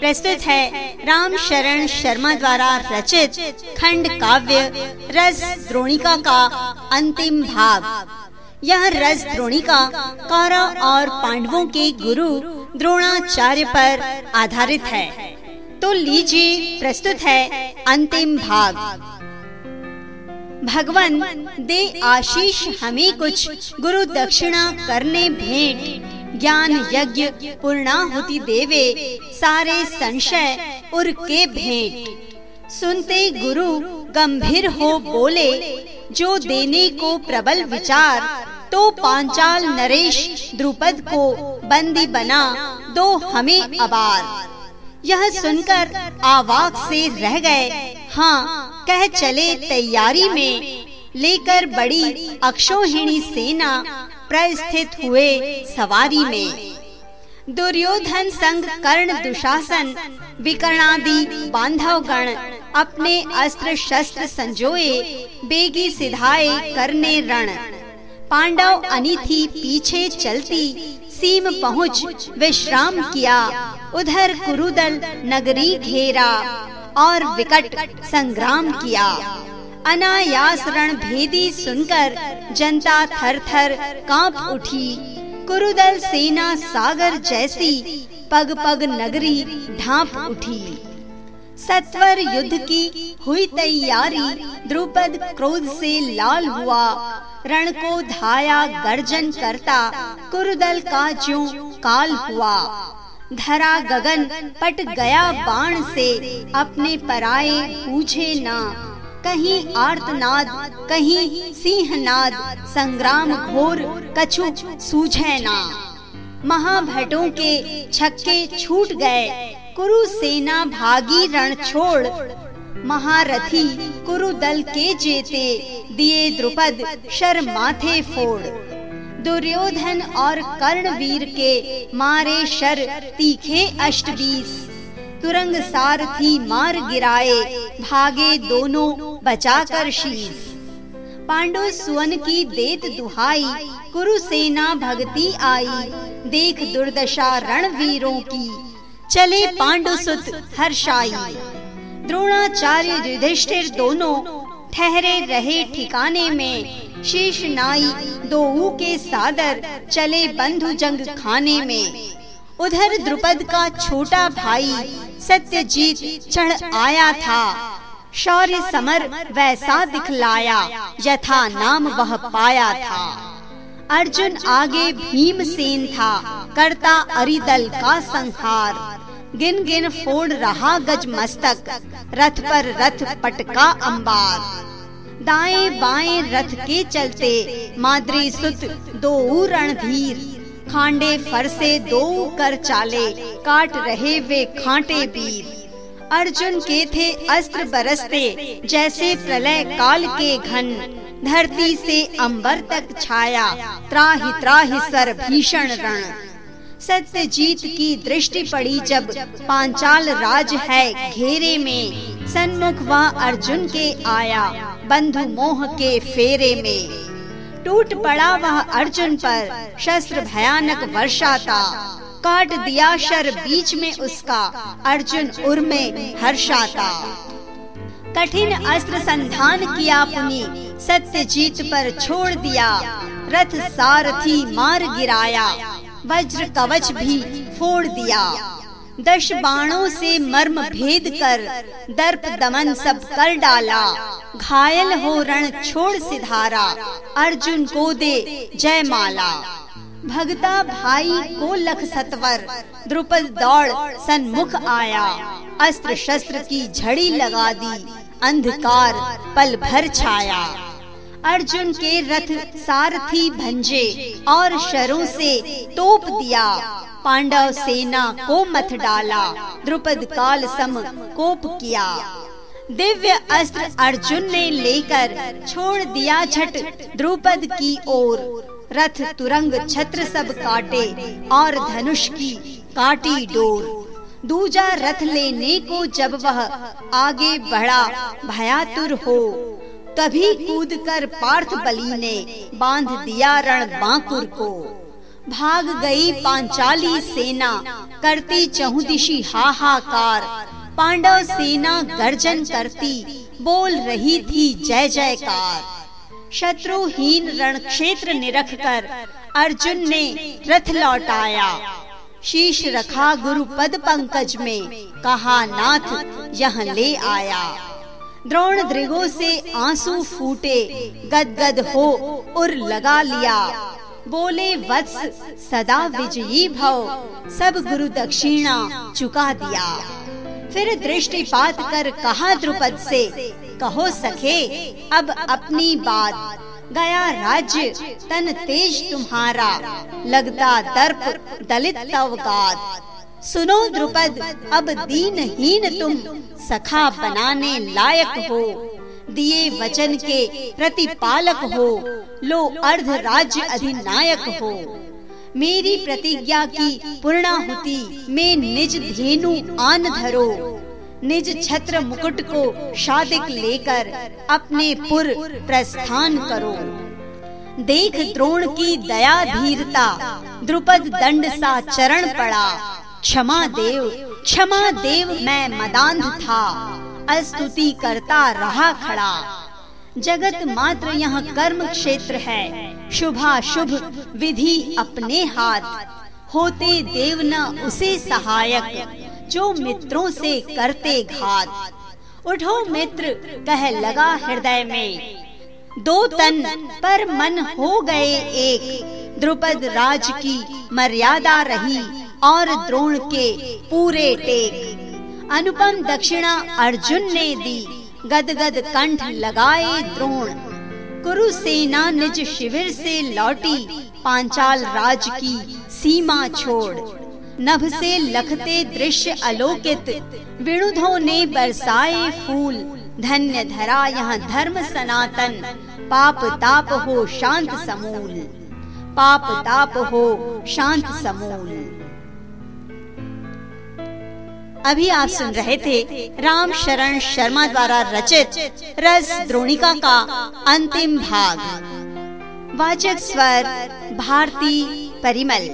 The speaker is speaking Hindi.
प्रस्तुत है राम शरण शर्मा द्वारा रचित खंड काव्य रस द्रोणिका का अंतिम भाग। यह रस द्रोणिका कौरव और पांडवों के गुरु द्रोणाचार्य पर आधारित है। तो लीजिए, प्रस्तुत है अंतिम भाग। भगवान, दे आशीष हमें कुछ गुरु दक्षिणा करने भेंट। ज्ञान यज्ञ पूर्णाहुति देवे, सारे संशय उर के भेंट। सुनते गुरु गंभीर हो बोले, जो देने को प्रबल विचार तो पांचाल नरेश द्रुपद को बंदी बना, दो हमें अबार। यह सुनकर आवाक से रह गए हाँ कह चले तैयारी में, लेकर बड़ी अक्षोहिणी सेना प्रस्थित हुए सवारी में। दुर्योधन संग कर्ण दुशासन, विकर्णादि बांधव गण अपने अस्त्र शस्त्र संजोए, बेगी सिधाए करने रण। पांडव अनिथि पीछे चलती, सीम पहुँच, विश्राम किया। उधर कुरुदल नगरी घेरा और विकट संग्राम किया। अनायास रण भेदी सुनकर जनता थर थर काँप उठी। कुरुदल सेना सागर जैसी पग पग नगरी ढांप उठी। सत्वर युद्ध की हुई तैयारी द्रुपद क्रोध से लाल हुआ। रण को धाया गर्जन करता कुरुदल का जो काल हुआ। धरा गगन पट गया बाण से, अपने पराए पूछे ना। कहीं आर्तनाद, कहीं सिंहनाद, संग्राम घोर, कछु सूझे ना। महाभटों के छक्के छूट गए कुरु सेना भागी रण छोड़। महारथी कुरु दल के जेते, दिए द्रुपद शर माथे फोड़। दुर्योधन और कर्णवीर के मारे शर तीखे अष्ट बीस तुरंग सारथी मार गिराए, भागे दोनों बचाकर शीस पांडु सुवन की देत दुहाई कुरु सेना भगती आई। देख दुर्दशा रणवीरों की, चले पांडु सुत हर्षाई। द्रोणाचार्य युधिष्ठिर दोनों ठहरे रहे ठिकाने में, शीश नाई दो के सादर चले बंधु जंग खाने में। उधर द्रुपद का छोटा भाई, सत्यजीत चढ़ आया था। शौर्य समर वैसा दिखलाया यथा नाम वह पाया था। अर्जुन आगे भीमसेन था, करता अरिदल का संहार। गिन गिन फोड़ रहा गज मस्तक, रथ पर रथ पटका अंबार। दाएँ बाएँ रथ के चलते माद्री सुत दो रणधीर। खांडे फरसे दो कर चाले, काट रहे वे खांटे वीर। अर्जुन के थे अस्त्र बरसते, जैसे प्रलय काल के घन। धरती से अंबर तक छाया, त्राहि त्राहि सर भीषण रण। सत्य जीत की दृष्टि पड़ी जब पांचाल राज है घेरे में। सन्मुख वह अर्जुन के आया, बंधु मोह के फेरे में। टूट पड़ा वह अर्जुन पर, शस्त्र भयानक वर्षाता काट दिया शर बीच में उसका। अर्जुन उर्मे हर्षाता। कठिन अस्त्र संधान किया पुनि, सत्य जीत पर छोड़ दिया। रथ सारथी मार गिराया, वज्र कवच भी फोड़ दिया। दश बाणों से मर्म भेद कर दर्प दमन सब कर डाला। घायल हो रण छोड़ सिधारा, अर्जुन को दे जय माला भगता भाई को लख सतवर, द्रुपद दौड़ सन्मुख आया। अस्त्र शस्त्र की झड़ी लगा दी, अंधकार पल भर छाया। अर्जुन के रथ सारथी भंजे और शरों से तोप दिया। पांडव सेना को मत डाला, द्रुपद काल सम कोप किया। दिव्य अस्त्र अर्जुन ने लेकर छोड़ दिया छठ द्रुपद की ओर। रथ तुरंग छत्र सब काटे, और धनुष की काटी डोर। दूजा रथ लेने को जब वह आगे बढ़ा, भयातुर हो, तभी कूद कर पार्थ बलि ने बाँध दिया रण बांकुर को। भाग गई पांचाली सेना, करती चहुदिशी हाहाकार। पांडव सेना गर्जन करती, बोल रही थी जय जयकार। शत्रुहीन रण क्षेत्र निरख कर अर्जुन ने रथ लौटाया। शीश रखा गुरु पद पंकज में, कहा, नाथ, यह ले आया। द्रोण दृगो से आँसू फूटे, गदगद हो उर लगा लिया। बोले, वत्स, सदा विजयी भव, सब गुरु दक्षिणा चुका दिया। फिर दृष्टिपात कर कहा द्रुपद से कहो सखे, अब अपनी बात। गया राज्य तन तेज तुम्हारा। लगता दर्प, दलित तवगात सुनो द्रुपद, अब दीनहीन तुम। सखा बनाने लायक हो। दिए वचन के प्रतिपालक हो। लो अर्ध राज्य अधिनायक हो। मेरी प्रतिज्ञा की पूर्णाहुति, में निज धेनु आन धरो। निज छत्र मुकुट को शादिक लेकर अपने पुर प्रस्थान करो। देख द्रोण की दया धीरता, द्रुपद दंड सा चरण पड़ा। क्षमा देव क्षमा देव मैं मदान था, अस्तुति करता रहा खड़ा। जगत मात्र यह कर्म क्षेत्र है शुभा शुभ विधि अपने हाथ। होते देव न उसे सहायक जो मित्रों से करते घात, उठो मित्र, कह लगा हृदय में। दो तन पर मन हो गए एक, द्रुपद राज की मर्यादा रही और द्रोण के पूरे टेक। अनुपम दक्षिणा अर्जुन ने दी, गदगद कंठ लगाए द्रोण। कुरु सेना निज शिविर से लौटी, पांचाल राज की सीमा छोड़। नभ से लखते दृश्य अलोकित। विणुधों ने बरसाए फूल। धन्य धरा यहाँ धर्म सनातन। पाप ताप हो शांत समूल। पाप ताप हो शांत समूल। अभी आप सुन रहे थे राम शरण शर्मा द्वारा रचित रस द्रोणिका का अंतिम भाग। वाचक स्वर भारती परिमल।